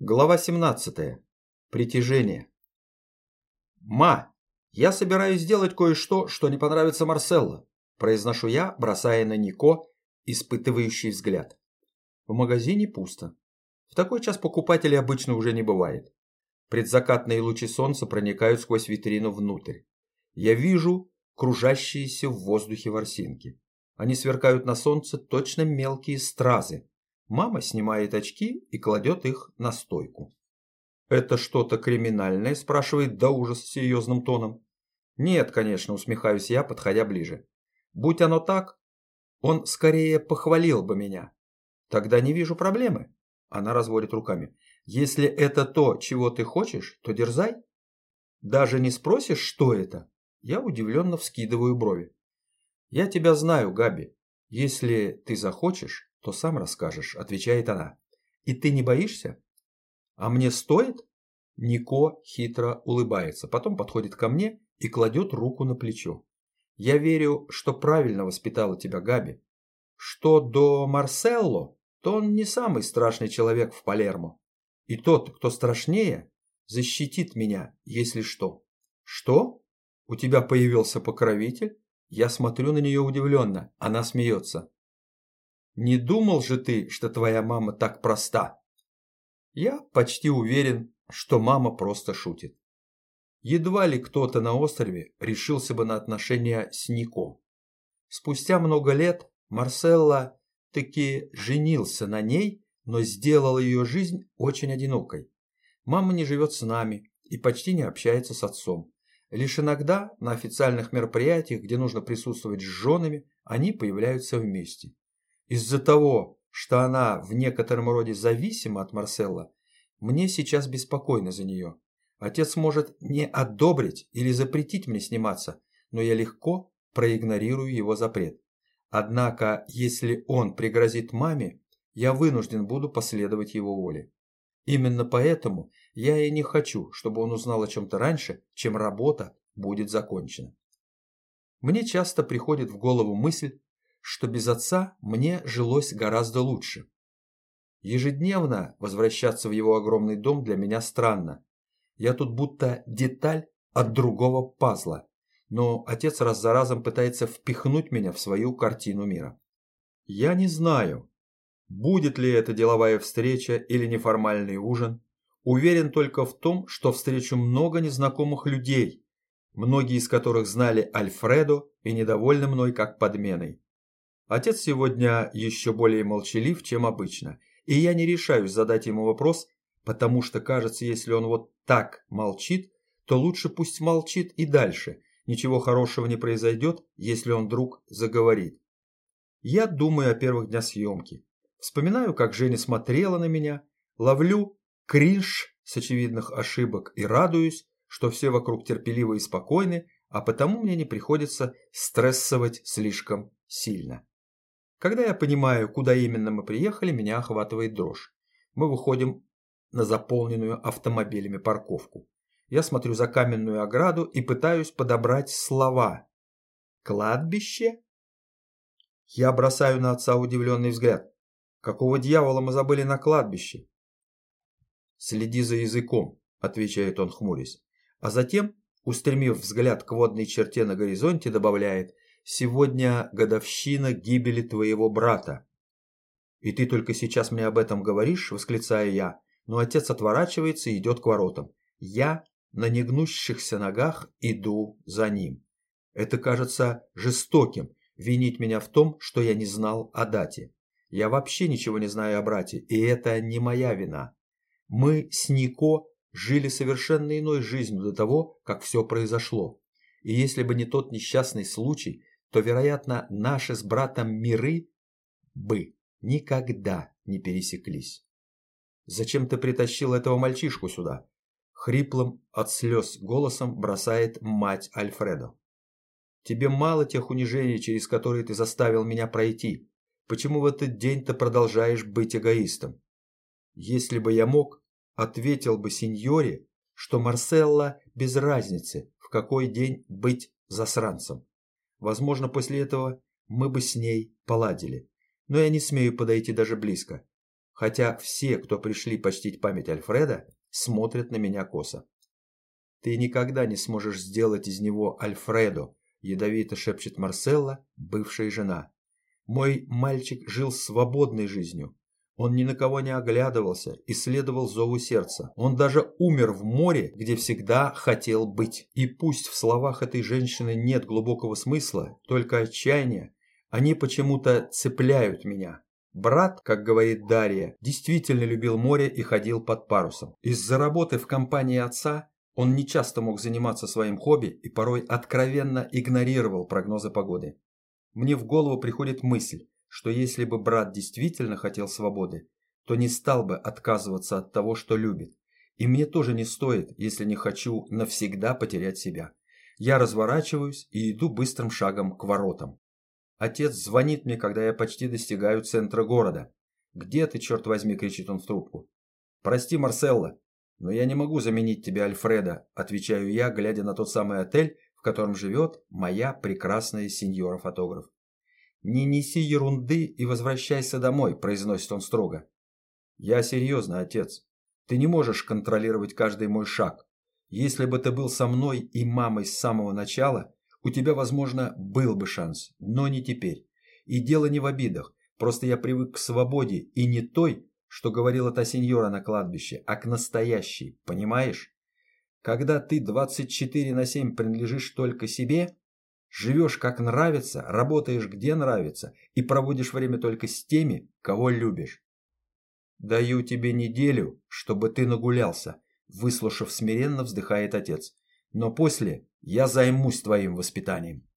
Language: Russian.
Глава 17. Притяжение. «Ма, я собираюсь сделать кое-что, что не понравится Марселло», произношу я, бросая на Нико испытывающий взгляд. В магазине пусто. В такой час покупателей обычно уже не бывает. Предзакатные лучи солнца проникают сквозь витрину внутрь. Я вижу кружащиеся в воздухе ворсинки. Они сверкают на солнце точно мелкие стразы, Мама снимает очки и кладет их на стойку. «Это что-то криминальное?» – спрашивает до ужаса серьезным тоном. «Нет, конечно», – усмехаюсь я, подходя ближе. «Будь оно так, он скорее похвалил бы меня. Тогда не вижу проблемы». Она разводит руками. «Если это то, чего ты хочешь, то дерзай. Даже не спросишь, что это?» Я удивленно вскидываю брови. «Я тебя знаю, Габи. Если ты захочешь, то сам расскажешь», – отвечает она. «И ты не боишься?» «А мне стоит?» Нико хитро улыбается, потом подходит ко мне и кладет руку на плечо. «Я верю, что правильно воспитала тебя Габи. Что до Марселло, то он не самый страшный человек в Палермо. И тот, кто страшнее, защитит меня, если что». «Что? У тебя появился покровитель?» Я смотрю на нее удивленно. Она смеется. Не думал же ты, что твоя мама так проста? Я почти уверен, что мама просто шутит. Едва ли кто-то на острове решился бы на отношения с Нико. Спустя много лет Марселла таки женился на ней, но сделал ее жизнь очень одинокой. Мама не живет с нами и почти не общается с отцом. Лишь иногда на официальных мероприятиях, где нужно присутствовать с женами, они появляются вместе. Из-за того, что она в некотором роде зависима от Марселла, мне сейчас беспокойно за нее. Отец может не одобрить или запретить мне сниматься, но я легко проигнорирую его запрет. Однако, если он пригрозит маме, я вынужден буду последовать его воле. Именно поэтому я и не хочу, чтобы он узнал о чем-то раньше, чем работа будет закончена. Мне часто приходит в голову мысль, что без отца мне жилось гораздо лучше. Ежедневно возвращаться в его огромный дом для меня странно. Я тут будто деталь от другого пазла, но отец раз за разом пытается впихнуть меня в свою картину мира. Я не знаю, будет ли это деловая встреча или неформальный ужин. Уверен только в том, что встречу много незнакомых людей, многие из которых знали Альфредо и недовольны мной как подменой. Отец сегодня еще более молчалив, чем обычно, и я не решаюсь задать ему вопрос, потому что кажется, если он вот так молчит, то лучше пусть молчит и дальше. Ничего хорошего не произойдет, если он вдруг заговорит. Я думаю о первых днях съемки. Вспоминаю, как Женя смотрела на меня, ловлю кринж с очевидных ошибок и радуюсь, что все вокруг терпеливы и спокойны, а потому мне не приходится стрессовать слишком сильно. Когда я понимаю, куда именно мы приехали, меня охватывает дрожь. Мы выходим на заполненную автомобилями парковку. Я смотрю за каменную ограду и пытаюсь подобрать слова. «Кладбище?» Я бросаю на отца удивленный взгляд. «Какого дьявола мы забыли на кладбище?» «Следи за языком», – отвечает он, хмурясь. А затем, устремив взгляд к водной черте на горизонте, добавляет – Сегодня годовщина гибели твоего брата. И ты только сейчас мне об этом говоришь, восклицаю я, но отец отворачивается и идет к воротам. Я на негнущихся ногах иду за ним. Это кажется жестоким, винить меня в том, что я не знал о дате. Я вообще ничего не знаю о брате, и это не моя вина. Мы с Нико жили совершенно иной жизнью до того, как все произошло. И если бы не тот несчастный случай, то, вероятно, наши с братом миры бы никогда не пересеклись. «Зачем ты притащил этого мальчишку сюда?» Хриплым от слез голосом бросает мать Альфредо. «Тебе мало тех унижений, через которые ты заставил меня пройти. Почему в этот день ты продолжаешь быть эгоистом?» «Если бы я мог, ответил бы сеньоре, что Марселла без разницы, в какой день быть засранцем. Возможно, после этого мы бы с ней поладили. Но я не смею подойти даже близко. хотя все, кто пришли почтить память Альфреда, смотрят на меня косо. «Ты никогда не сможешь сделать из него Альфредо», – ядовито шепчет Марселла, бывшая жена. «Мой мальчик жил свободной жизнью. Он ни на кого не оглядывался и следовал зову сердца. Он даже умер в море, где всегда хотел быть. И пусть в словах этой женщины нет глубокого смысла, только отчаяние, они почему-то цепляют меня. Брат, как говорит Дарья, действительно любил море и ходил под парусом. Из-за работы в компании отца он нечасто мог заниматься своим хобби и порой откровенно игнорировал прогнозы погоды. Мне в голову приходит мысль, что если бы брат действительно хотел свободы, то не стал бы отказываться от того, что любит. И мне тоже не стоит, если не хочу навсегда потерять себя. Я разворачиваюсь и иду быстрым шагом к воротам. Отец звонит мне, когда я почти достигаю центра города. «Где ты, черт возьми?» – кричит он в трубку. «Прости, Марселла, «Но я не могу заменить тебе Альфреда», – отвечаю я, глядя на тот самый отель, в котором живет моя прекрасная сеньора-фотограф. «Не неси ерунды и возвращайся домой», – произносит он строго. «Я серьезно, отец. Ты не можешь контролировать каждый мой шаг. Если бы ты был со мной и мамой с самого начала, у тебя, возможно, был бы шанс, но не теперь. И дело не в обидах, просто я привык к свободе и не той, что говорила та сеньора на кладбище, а к настоящей, понимаешь? Когда ты 24 на 7 принадлежишь только себе, живешь как нравится, работаешь где нравится и проводишь время только с теми, кого любишь. Даю тебе неделю, чтобы ты нагулялся, выслушав смиренно, вздыхает отец. Но после я займусь твоим воспитанием.